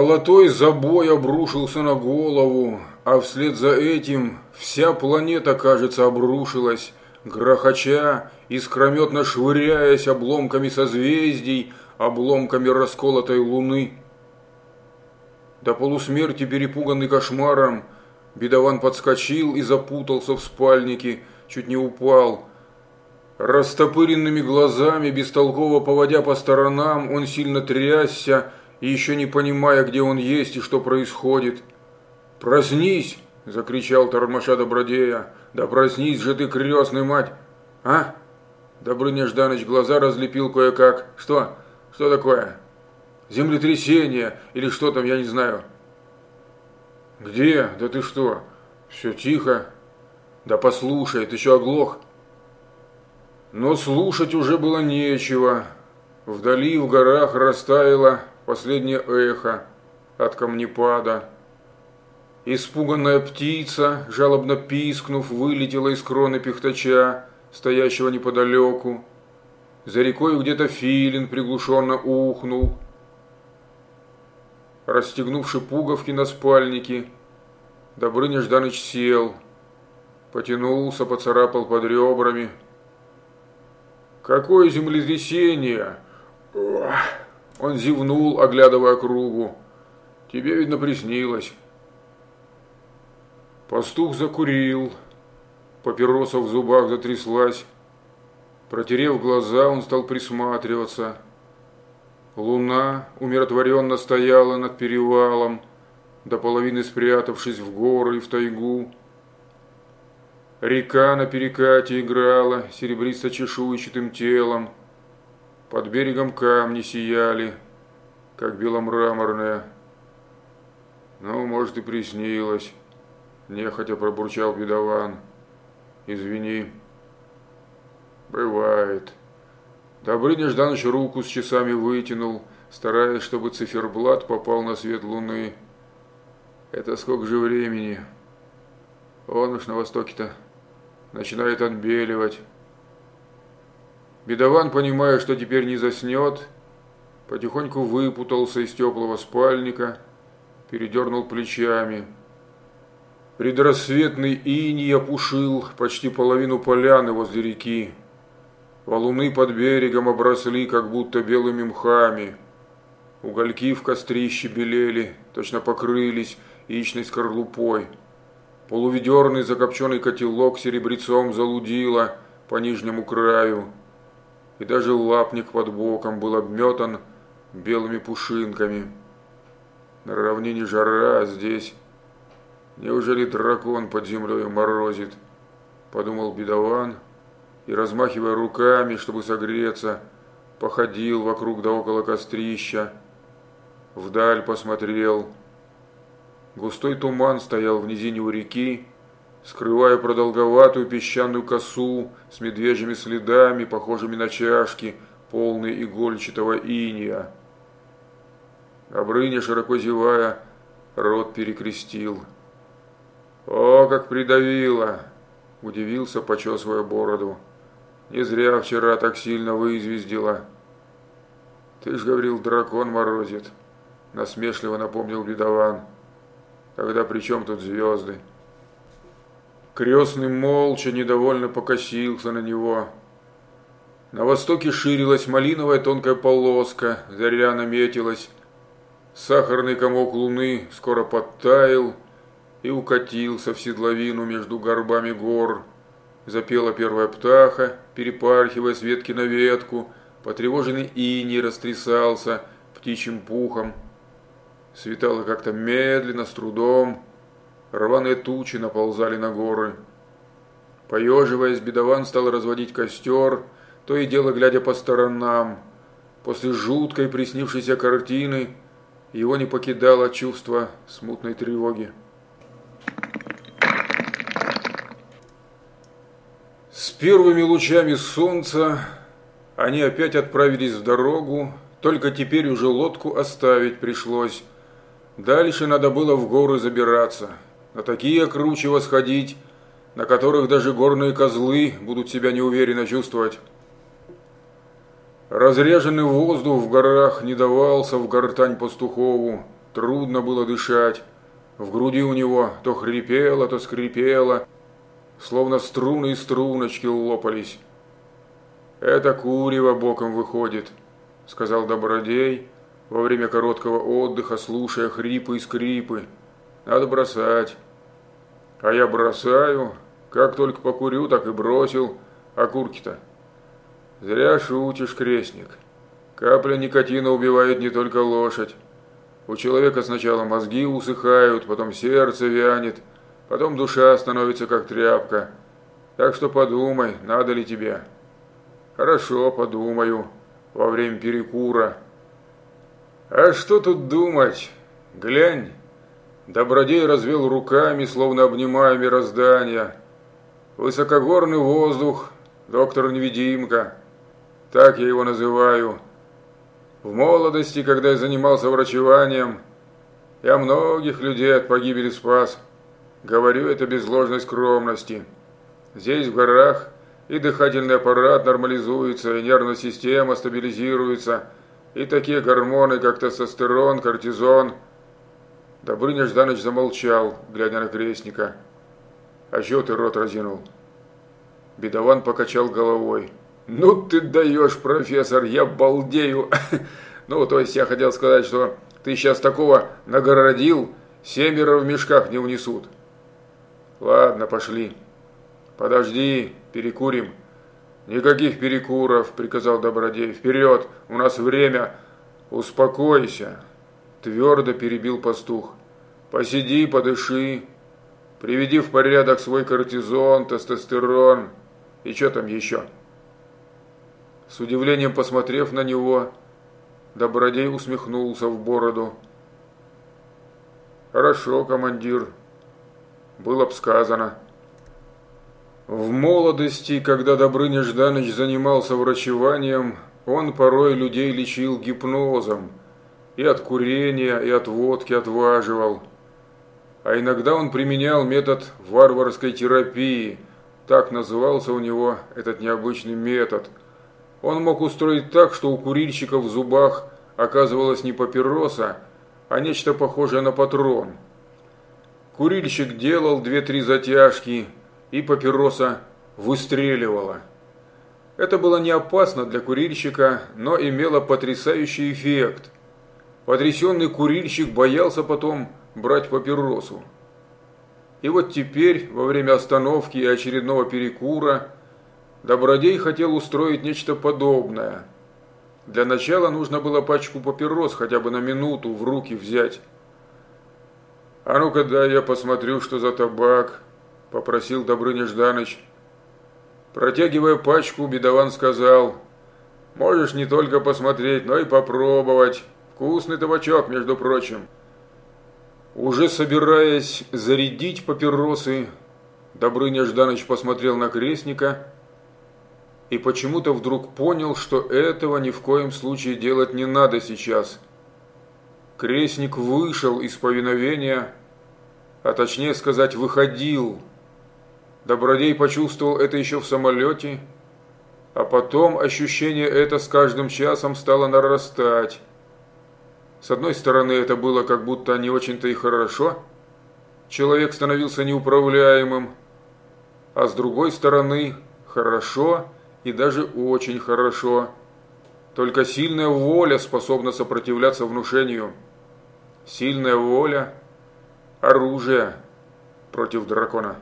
Золотой забой обрушился на голову, а вслед за этим вся планета, кажется, обрушилась, грохоча, искрометно швыряясь обломками созвездий, обломками расколотой луны. До полусмерти перепуганный кошмаром, бедован подскочил и запутался в спальнике, чуть не упал. Растопыренными глазами, бестолково поводя по сторонам, он сильно трясся, и еще не понимая, где он есть и что происходит. «Проснись!» – закричал тормоша Добродея. «Да проснись же ты, крестный мать!» «А?» Добрыня Жданыч глаза разлепил кое-как. «Что? Что такое?» «Землетрясение или что там, я не знаю». «Где? Да ты что? Все тихо. Да послушай, ты еще оглох». Но слушать уже было нечего. Вдали в горах растаяло последнее эхо от камнепада. Испуганная птица, жалобно пискнув, вылетела из кроны пихтача, стоящего неподалеку. За рекой где-то филин приглушенно ухнул. Расстегнувши пуговки на спальнике, Добрыня Жданыч сел, потянулся, поцарапал под ребрами. «Какое землетрясение!» Он зевнул, оглядывая кругу. Тебе, видно, приснилось. Пастух закурил. Папироса в зубах затряслась. Протерев глаза, он стал присматриваться. Луна умиротворенно стояла над перевалом, до половины спрятавшись в горы и в тайгу. Река на перекате играла серебристо-чешуйчатым телом, под берегом камни сияли, как беломраморные. Ну, может, и приснилось. Нехотя пробурчал бедован. Извини. Бывает. Добрыня Жданович руку с часами вытянул, стараясь, чтобы циферблат попал на свет луны. Это сколько же времени? Он уж на востоке-то начинает отбеливать. Бедован, понимая, что теперь не заснет, потихоньку выпутался из теплого спальника, передернул плечами. Предрассветный иней опушил почти половину поляны возле реки. Валуны под берегом обросли, как будто белыми мхами. Угольки в кострище белели, точно покрылись яичной скорлупой. Полуведерный закопченный котелок серебрецом залудило по нижнему краю и даже лапник под боком был обметан белыми пушинками. На равнине жара, а здесь... Неужели дракон под землей морозит? Подумал бедован и, размахивая руками, чтобы согреться, походил вокруг да около кострища. Вдаль посмотрел. Густой туман стоял в низине у реки, скрывая продолговатую песчаную косу с медвежьими следами, похожими на чашки, полные игольчатого иния. Обрыня, широко зевая, рот перекрестил. «О, как придавило!» – удивился, почесывая бороду. «Не зря вчера так сильно выизвездила». «Ты ж говорил, дракон морозит», – насмешливо напомнил бедован. «Тогда при чем тут звезды?» Крестный молча недовольно покосился на него. На востоке ширилась малиновая тонкая полоска, заря наметилась. Сахарный комок луны скоро подтаял и укатился в седловину между горбами гор. Запела первая птаха, перепархивая с ветки на ветку, потревоженный иней растрясался птичьим пухом. Светало как-то медленно, с трудом, Рваные тучи наползали на горы. Поеживаясь, бедован стал разводить костер, то и дело глядя по сторонам. После жуткой приснившейся картины его не покидало чувство смутной тревоги. С первыми лучами солнца они опять отправились в дорогу, только теперь уже лодку оставить пришлось. Дальше надо было в горы забираться – на такие круче восходить, на которых даже горные козлы будут себя неуверенно чувствовать. Разреженный воздух в горах не давался в гортань пастухову, трудно было дышать. В груди у него то хрипело, то скрипело, словно струны и струночки лопались. «Это курево боком выходит», – сказал Добродей во время короткого отдыха, слушая хрипы и скрипы. «Надо бросать». «А я бросаю. Как только покурю, так и бросил. А курки-то?» «Зря шутишь, крестник. Капля никотина убивает не только лошадь. У человека сначала мозги усыхают, потом сердце вянет, потом душа становится как тряпка. Так что подумай, надо ли тебе». Хорошо, подумаю. Во время перекура. А что тут думать? Глянь. Добродей развел руками, словно обнимая мироздание. Высокогорный воздух, доктор-невидимка. Так я его называю. В молодости, когда я занимался врачеванием, я многих людей от погибели спас. Говорю это без ложной скромности. Здесь, в горах, и дыхательный аппарат нормализуется, и нервная система стабилизируется, и такие гормоны, как тестостерон, кортизон. Добрыня Жданович замолчал, глядя на крестника. «А чего рот разинул?» Бедован покачал головой. «Ну ты даешь, профессор, я балдею!» «Ну, то есть я хотел сказать, что ты сейчас такого нагородил, семеро в мешках не унесут». «Ладно, пошли». «Подожди, перекурим». «Никаких перекуров», – приказал Добродей. «Вперед, у нас время». «Успокойся», – твердо перебил пастух. «Посиди, подыши, приведи в порядок свой кортизон, тестостерон и что там еще». С удивлением посмотрев на него, Добродей усмехнулся в бороду. «Хорошо, командир, было б сказано». В молодости, когда Добрыня Жданыч занимался врачеванием, он порой людей лечил гипнозом. И от курения, и от водки отваживал. А иногда он применял метод варварской терапии. Так назывался у него этот необычный метод. Он мог устроить так, что у курильщика в зубах оказывалась не папироса, а нечто похожее на патрон. Курильщик делал две-три затяжки – и папироса выстреливала. Это было не опасно для курильщика, но имело потрясающий эффект. Потрясенный курильщик боялся потом брать папиросу. И вот теперь, во время остановки и очередного перекура, Добродей хотел устроить нечто подобное. Для начала нужно было пачку папирос хотя бы на минуту в руки взять. «А ну-ка, да я посмотрю, что за табак», – попросил Добрыня Жданыч. Протягивая пачку, бедован сказал, «Можешь не только посмотреть, но и попробовать. Вкусный табачок, между прочим». Уже собираясь зарядить папиросы, Добрыня Жданыч посмотрел на крестника и почему-то вдруг понял, что этого ни в коем случае делать не надо сейчас. Крестник вышел из повиновения, а точнее сказать, выходил – Добродей почувствовал это еще в самолете, а потом ощущение это с каждым часом стало нарастать. С одной стороны, это было как будто не очень-то и хорошо. Человек становился неуправляемым. А с другой стороны, хорошо и даже очень хорошо. Только сильная воля способна сопротивляться внушению. Сильная воля – оружие против дракона.